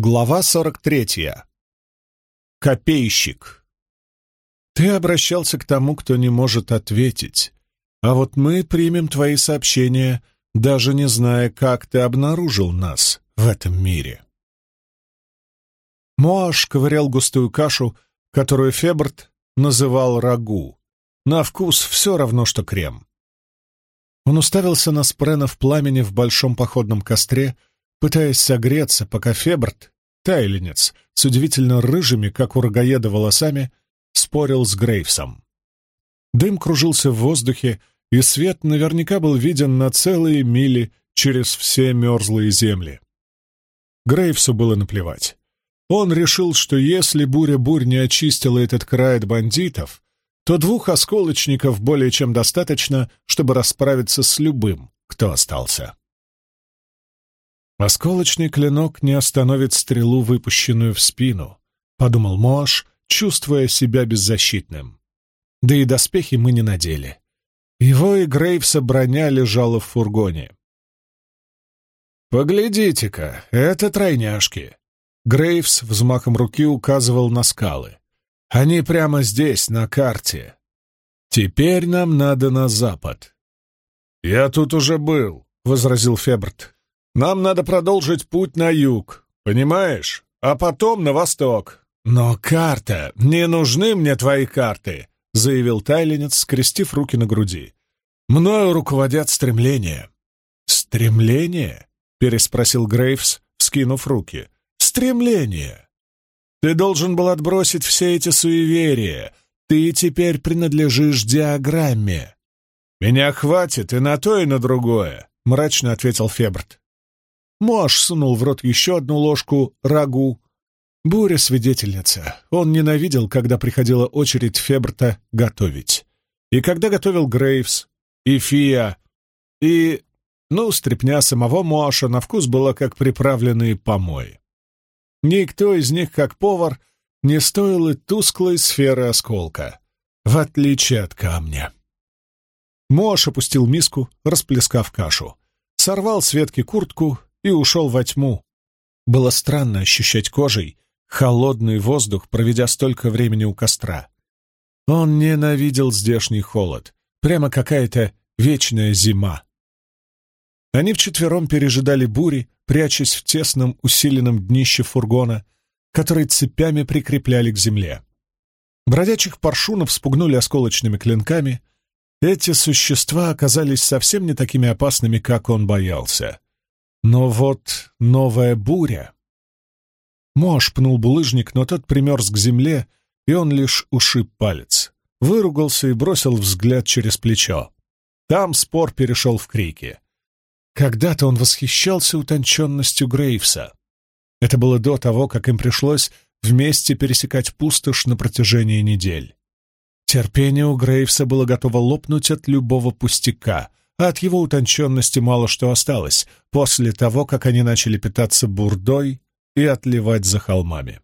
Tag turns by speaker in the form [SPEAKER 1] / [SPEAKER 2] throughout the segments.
[SPEAKER 1] Глава 43. Копейщик. Ты обращался к тому, кто не может ответить, а вот мы примем твои сообщения, даже не зная, как ты обнаружил нас в этом мире. Моаш ковырял густую кашу, которую Фебрт называл рагу. На вкус все равно, что крем. Он уставился на спрена в пламени в большом походном костре, пытаясь согреться, пока Фебрт, тайленец, с удивительно рыжими, как у рогаеда, волосами, спорил с Грейвсом. Дым кружился в воздухе, и свет наверняка был виден на целые мили через все мерзлые земли. Грейвсу было наплевать. Он решил, что если буря-бурь не очистила этот край от бандитов, то двух осколочников более чем достаточно, чтобы расправиться с любым, кто остался. «Осколочный клинок не остановит стрелу, выпущенную в спину», — подумал Моаш, чувствуя себя беззащитным. Да и доспехи мы не надели. Его и Грейвса броня лежала в фургоне. «Поглядите-ка, это тройняшки!» Грейвс взмахом руки указывал на скалы. «Они прямо здесь, на карте. Теперь нам надо на запад». «Я тут уже был», — возразил Фебрт. Нам надо продолжить путь на юг, понимаешь? А потом на восток. Но карта... Не нужны мне твои карты, — заявил тайленец, скрестив руки на груди. Мною руководят стремления. Стремления? — переспросил Грейвс, вскинув руки. Стремления. Ты должен был отбросить все эти суеверия. Ты теперь принадлежишь диаграмме. Меня хватит и на то, и на другое, — мрачно ответил Фебрт. Мош сунул в рот еще одну ложку рагу. Буря свидетельница. Он ненавидел, когда приходила очередь Фебрта готовить. И когда готовил Грейвс, и Фия, и... Ну, стряпня самого Моаша на вкус была как приправленные помои. Никто из них, как повар, не стоил и тусклой сферы осколка, в отличие от камня. Моаш опустил миску, расплескав кашу. Сорвал с ветки куртку и ушел во тьму. Было странно ощущать кожей холодный воздух, проведя столько времени у костра. Он ненавидел здешний холод, прямо какая-то вечная зима. Они вчетвером пережидали бури, прячась в тесном усиленном днище фургона, который цепями прикрепляли к земле. Бродячих паршунов спугнули осколочными клинками. Эти существа оказались совсем не такими опасными, как он боялся. Но вот новая буря. Мош пнул булыжник, но тот примерз к земле, и он лишь ушиб палец. Выругался и бросил взгляд через плечо. Там спор перешел в крики. Когда-то он восхищался утонченностью Грейвса. Это было до того, как им пришлось вместе пересекать пустошь на протяжении недель. Терпение у Грейвса было готово лопнуть от любого пустяка, от его утонченности мало что осталось после того, как они начали питаться бурдой и отливать за холмами.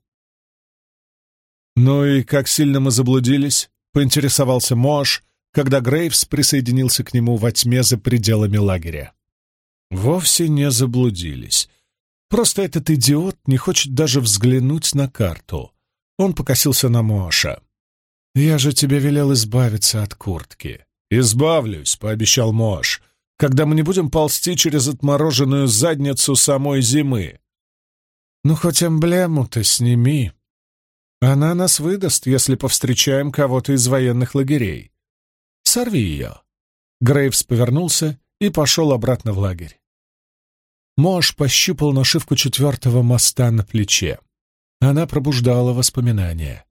[SPEAKER 1] «Ну и как сильно мы заблудились?» — поинтересовался Мош, когда Грейвс присоединился к нему во тьме за пределами лагеря. «Вовсе не заблудились. Просто этот идиот не хочет даже взглянуть на карту». Он покосился на Моша. «Я же тебе велел избавиться от куртки. «Избавлюсь», — пообещал Мош, — «когда мы не будем ползти через отмороженную задницу самой зимы». «Ну, хоть эмблему-то сними. Она нас выдаст, если повстречаем кого-то из военных лагерей. Сорви ее». Грейвс повернулся и пошел обратно в лагерь. Мош пощупал нашивку четвертого моста на плече. Она пробуждала воспоминания.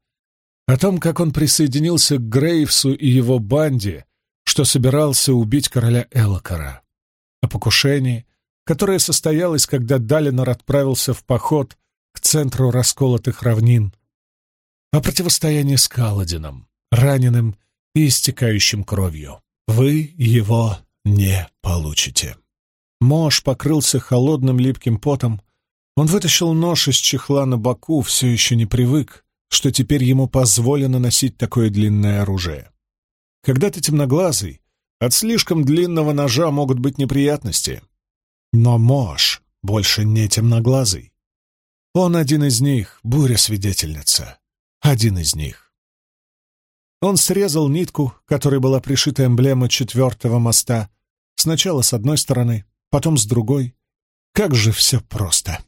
[SPEAKER 1] О том, как он присоединился к Грейвсу и его банде, что собирался убить короля Элокара, о покушении, которое состоялось, когда Далинор отправился в поход к центру расколотых равнин, о противостоянии с Каладином, раненым и истекающим кровью. Вы его не получите. Мош покрылся холодным липким потом. Он вытащил нож из чехла на боку, все еще не привык, что теперь ему позволено носить такое длинное оружие. Когда ты темноглазый, от слишком длинного ножа могут быть неприятности. Но Мош больше не темноглазый. Он один из них, буря-свидетельница. Один из них. Он срезал нитку, которой была пришита эмблема четвертого моста, сначала с одной стороны, потом с другой. Как же все просто.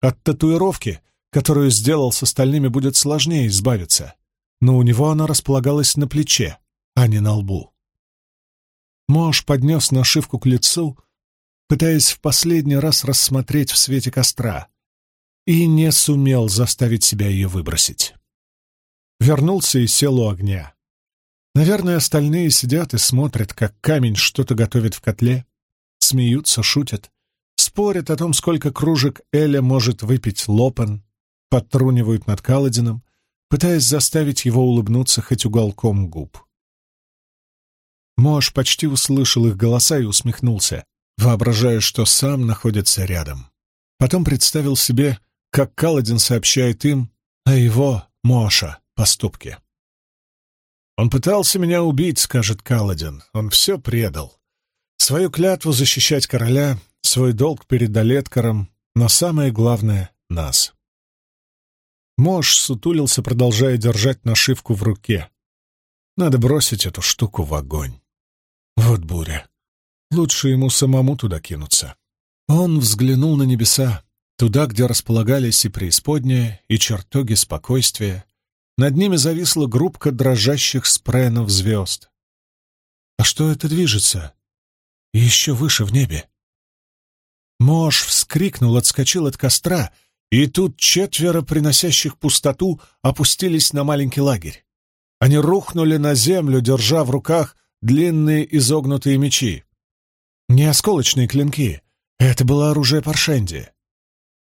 [SPEAKER 1] От татуировки, которую сделал с остальными, будет сложнее избавиться, но у него она располагалась на плече, а не на лбу. Мош поднес нашивку к лицу, пытаясь в последний раз рассмотреть в свете костра, и не сумел заставить себя ее выбросить. Вернулся и сел у огня. Наверное, остальные сидят и смотрят, как камень что-то готовит в котле, смеются, шутят, спорят о том, сколько кружек Эля может выпить Лопен, подтрунивают над Каладином, пытаясь заставить его улыбнуться хоть уголком губ. Мош почти услышал их голоса и усмехнулся, воображая, что сам находится рядом. Потом представил себе, как Каладин сообщает им о его, Моша, поступке. «Он пытался меня убить», — скажет Каладин. «Он все предал. Свою клятву защищать короля, свой долг перед Олеткаром, но самое главное — нас». Мош сутулился, продолжая держать нашивку в руке. Надо бросить эту штуку в огонь. Вот буря. Лучше ему самому туда кинуться. Он взглянул на небеса, туда, где располагались и преисподняя, и чертоги спокойствия, над ними зависла группка дрожащих спренов звезд. А что это движется? еще выше в небе. Мош вскрикнул, отскочил от костра, и тут четверо приносящих пустоту опустились на маленький лагерь. Они рухнули на землю, держа в руках длинные изогнутые мечи. Не осколочные клинки, это было оружие Паршенди.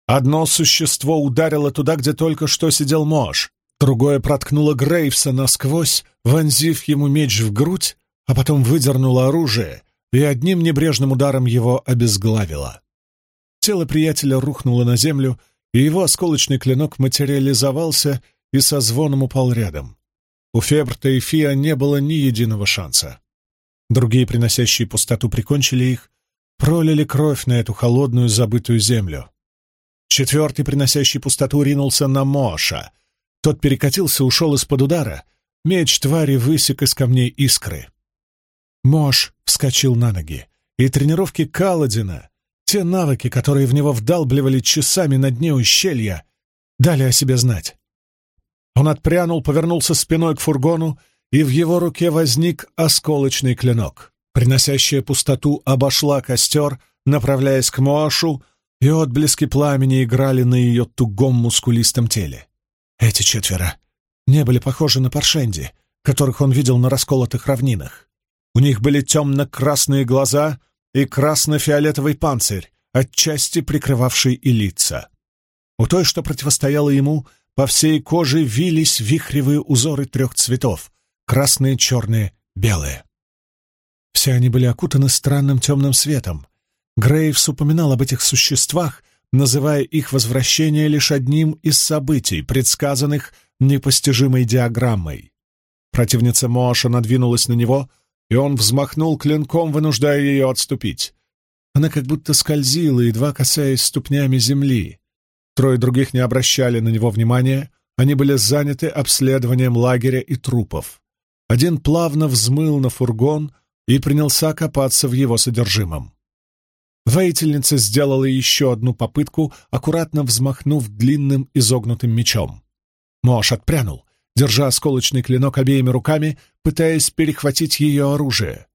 [SPEAKER 1] Одно существо ударило туда, где только что сидел Мош, Другое проткнуло Грейвса насквозь, вонзив ему меч в грудь, а потом выдернуло оружие и одним небрежным ударом его обезглавило. Тело приятеля рухнуло на землю, и его осколочный клинок материализовался и со звоном упал рядом. У Фебрта и Фиа не было ни единого шанса. Другие, приносящие пустоту, прикончили их, пролили кровь на эту холодную забытую землю. Четвертый, приносящий пустоту, ринулся на Моша — тот перекатился, ушел из-под удара. Меч твари высек из камней искры. Мош вскочил на ноги, и тренировки Каладина, те навыки, которые в него вдалбливали часами на дне ущелья, дали о себе знать. Он отпрянул, повернулся спиной к фургону, и в его руке возник осколочный клинок. Приносящая пустоту обошла костер, направляясь к Моашу, и отблески пламени играли на ее тугом мускулистом теле. Эти четверо не были похожи на Паршенди, которых он видел на расколотых равнинах. У них были темно-красные глаза и красно-фиолетовый панцирь, отчасти прикрывавший и лица. У той, что противостояло ему, по всей коже вились вихревые узоры трех цветов — красные, черные, белые. Все они были окутаны странным темным светом. Грейвс упоминал об этих существах называя их возвращение лишь одним из событий, предсказанных непостижимой диаграммой. Противница Моаша надвинулась на него, и он взмахнул клинком, вынуждая ее отступить. Она как будто скользила, едва касаясь ступнями земли. Трое других не обращали на него внимания, они были заняты обследованием лагеря и трупов. Один плавно взмыл на фургон и принялся копаться в его содержимом. Воительница сделала еще одну попытку, аккуратно взмахнув длинным изогнутым мечом. Мош отпрянул, держа осколочный клинок обеими руками, пытаясь перехватить ее оружие.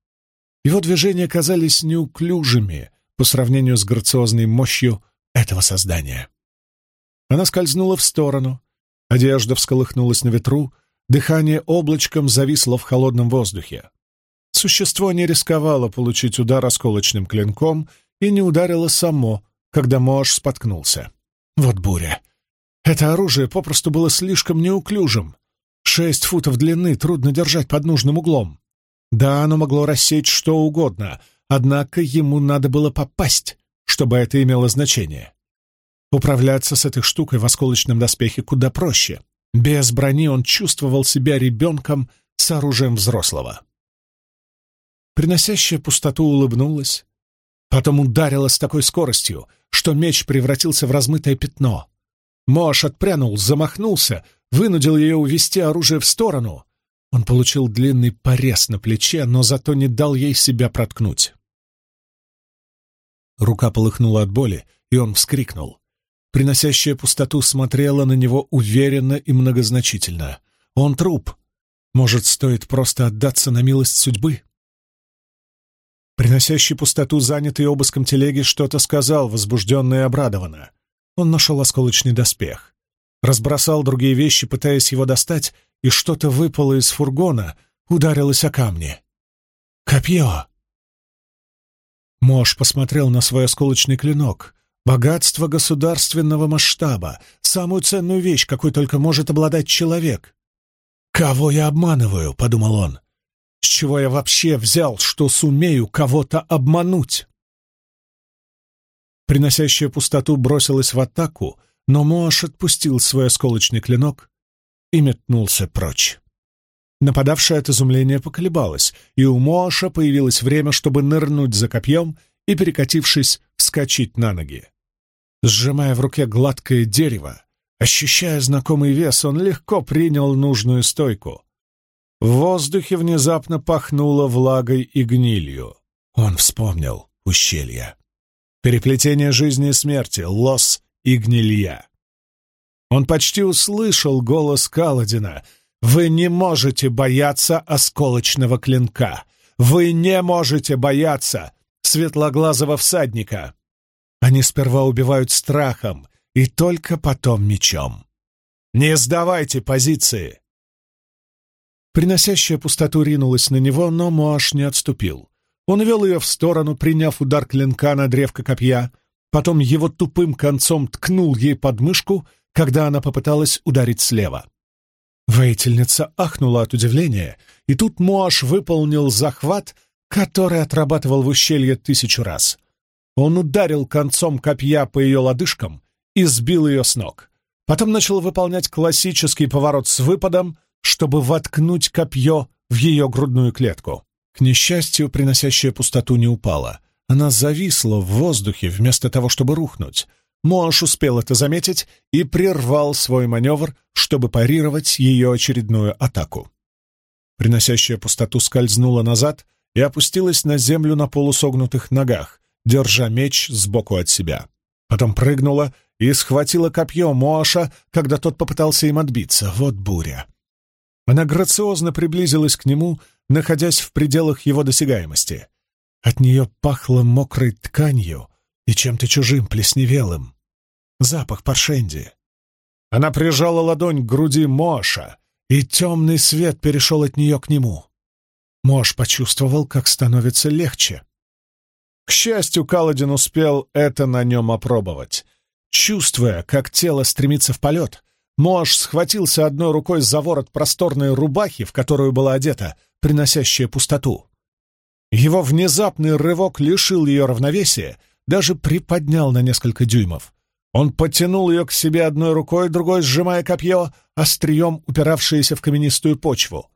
[SPEAKER 1] Его движения казались неуклюжими по сравнению с грациозной мощью этого создания. Она скользнула в сторону, одежда всколыхнулась на ветру, дыхание облачком зависло в холодном воздухе. Существо не рисковало получить удар осколочным клинком — и не ударило само, когда Мош споткнулся. Вот буря. Это оружие попросту было слишком неуклюжим. Шесть футов длины трудно держать под нужным углом. Да, оно могло рассечь что угодно, однако ему надо было попасть, чтобы это имело значение. Управляться с этой штукой в осколочном доспехе куда проще. Без брони он чувствовал себя ребенком с оружием взрослого. Приносящая пустоту улыбнулась, Потом ударила с такой скоростью, что меч превратился в размытое пятно. Мош отпрянул, замахнулся, вынудил ее увести оружие в сторону. Он получил длинный порез на плече, но зато не дал ей себя проткнуть. Рука полыхнула от боли, и он вскрикнул. Приносящая пустоту смотрела на него уверенно и многозначительно. Он труп. Может, стоит просто отдаться на милость судьбы? Приносящий пустоту, занятый обыском телеги, что-то сказал, возбужденно и обрадованно. Он нашел осколочный доспех. Разбросал другие вещи, пытаясь его достать, и что-то выпало из фургона, ударилось о камни. «Копье!» Мош посмотрел на свой осколочный клинок. Богатство государственного масштаба, самую ценную вещь, какой только может обладать человек. «Кого я обманываю?» — подумал он. С чего я вообще взял, что сумею кого-то обмануть? Приносящая пустоту бросилась в атаку, но Моаш отпустил свой осколочный клинок и метнулся прочь. Нападавшая от изумления поколебалась, и у Моаша появилось время, чтобы нырнуть за копьем и, перекатившись, вскочить на ноги. Сжимая в руке гладкое дерево, ощущая знакомый вес, он легко принял нужную стойку. В воздухе внезапно пахнуло влагой и гнилью. Он вспомнил ущелье. Переплетение жизни и смерти, лос и гнилья. Он почти услышал голос Каладина. «Вы не можете бояться осколочного клинка! Вы не можете бояться светлоглазого всадника! Они сперва убивают страхом и только потом мечом. Не сдавайте позиции! Приносящая пустоту ринулась на него, но Моаш не отступил. Он вел ее в сторону, приняв удар клинка на древко копья, потом его тупым концом ткнул ей под мышку, когда она попыталась ударить слева. Воительница ахнула от удивления, и тут Моаш выполнил захват, который отрабатывал в ущелье тысячу раз. Он ударил концом копья по ее лодыжкам и сбил ее с ног. Потом начал выполнять классический поворот с выпадом, чтобы воткнуть копье в ее грудную клетку. К несчастью, приносящая пустоту не упала. Она зависла в воздухе вместо того, чтобы рухнуть. Моаш успел это заметить и прервал свой маневр, чтобы парировать ее очередную атаку. Приносящая пустоту скользнула назад и опустилась на землю на полусогнутых ногах, держа меч сбоку от себя. Потом прыгнула и схватила копье Моаша, когда тот попытался им отбиться. Вот буря. Она грациозно приблизилась к нему, находясь в пределах его досягаемости. От нее пахло мокрой тканью и чем-то чужим, плесневелым. Запах паршенди. Она прижала ладонь к груди Моша, и темный свет перешел от нее к нему. Мош почувствовал, как становится легче. К счастью, Каладин успел это на нем опробовать. Чувствуя, как тело стремится в полет, Мош схватился одной рукой за ворот просторной рубахи, в которую была одета, приносящая пустоту. Его внезапный рывок лишил ее равновесия, даже приподнял на несколько дюймов. Он потянул ее к себе одной рукой, другой сжимая копье, острием упиравшееся в каменистую почву.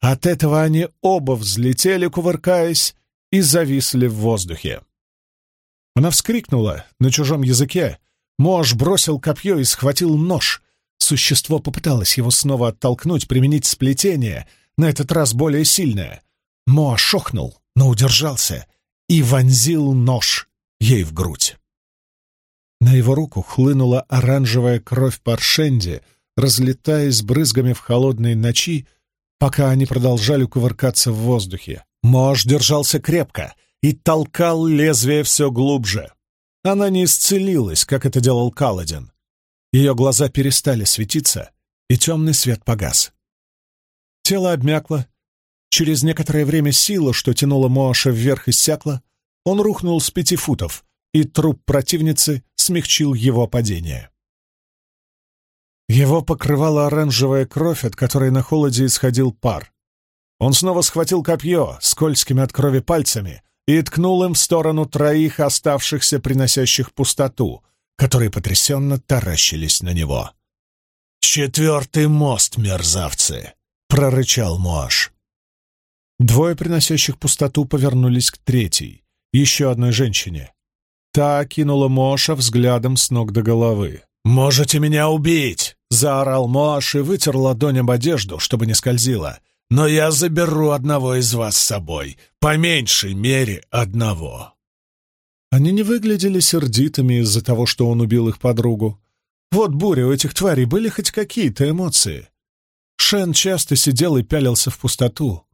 [SPEAKER 1] От этого они оба взлетели, кувыркаясь, и зависли в воздухе. Она вскрикнула на чужом языке. Мош бросил копье и схватил нож, Существо попыталось его снова оттолкнуть, применить сплетение, на этот раз более сильное. Моа шохнул, но удержался и вонзил нож ей в грудь. На его руку хлынула оранжевая кровь Паршенди, разлетаясь брызгами в холодной ночи, пока они продолжали кувыркаться в воздухе. Мож держался крепко и толкал лезвие все глубже. Она не исцелилась, как это делал Каладин. Ее глаза перестали светиться, и темный свет погас. Тело обмякло. Через некоторое время сила, что тянула Моаша вверх, иссякла. Он рухнул с пяти футов, и труп противницы смягчил его падение. Его покрывала оранжевая кровь, от которой на холоде исходил пар. Он снова схватил копье скользкими от крови пальцами и ткнул им в сторону троих оставшихся, приносящих пустоту, которые потрясенно таращились на него. «Четвертый мост, мерзавцы!» — прорычал Моаш. Двое, приносящих пустоту, повернулись к третьей, еще одной женщине. Та кинула Моша взглядом с ног до головы. «Можете меня убить!» — заорал Моаш и вытер ладонь об одежду, чтобы не скользила. «Но я заберу одного из вас с собой, по меньшей мере одного». Они не выглядели сердитыми из-за того, что он убил их подругу. Вот, буря, у этих тварей были хоть какие-то эмоции. Шен часто сидел и пялился в пустоту.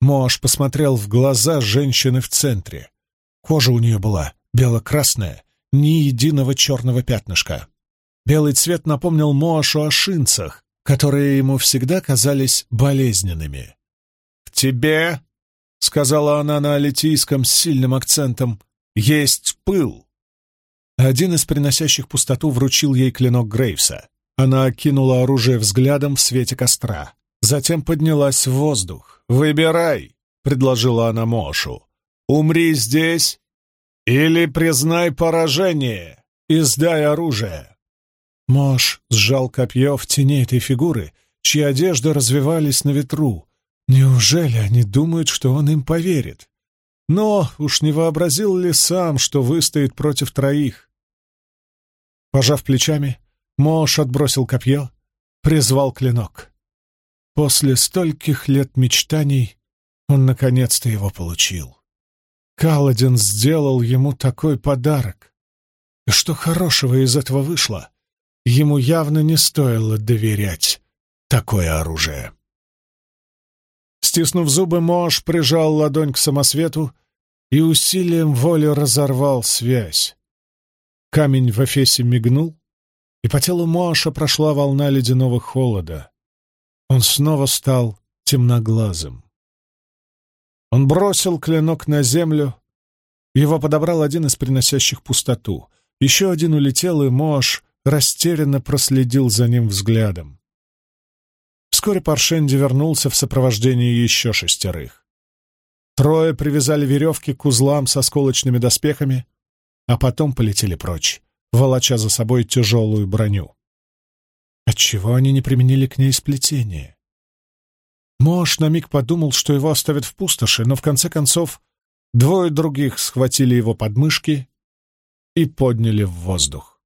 [SPEAKER 1] Мош посмотрел в глаза женщины в центре. Кожа у нее была бело-красная, ни единого черного пятнышка. Белый цвет напомнил Моашу о шинцах, которые ему всегда казались болезненными. «В тебе, — сказала она на алитийском с сильным акцентом, — есть пыл!» Один из приносящих пустоту вручил ей клинок Грейвса. Она окинула оружие взглядом в свете костра. Затем поднялась в воздух. «Выбирай!» — предложила она Мошу. «Умри здесь или признай поражение и сдай оружие!» Мош сжал копье в тени этой фигуры, чьи одежды развивались на ветру. Неужели они думают, что он им поверит? Но уж не вообразил ли сам, что выстоит против троих? Пожав плечами, Мош отбросил копье, призвал клинок. После стольких лет мечтаний он наконец-то его получил. Каладин сделал ему такой подарок. И что хорошего из этого вышло? Ему явно не стоило доверять такое оружие. Стиснув зубы, Мош прижал ладонь к самосвету и усилием воли разорвал связь. Камень в эфесе мигнул, и по телу Моаша прошла волна ледяного холода. Он снова стал темноглазым. Он бросил клинок на землю. Его подобрал один из приносящих пустоту. Еще один улетел, и Мош растерянно проследил за ним взглядом. Вскоре Паршенди вернулся в сопровождении еще шестерых. Трое привязали веревки к узлам со сколочными доспехами, а потом полетели прочь, волоча за собой тяжелую броню. Отчего они не применили к ней сплетение? Мош на миг подумал, что его оставят в пустоши, но в конце концов двое других схватили его подмышки и подняли в воздух.